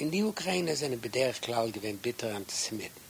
in die Ukraine sind bederich klar gewesen, bitter Antisemiten.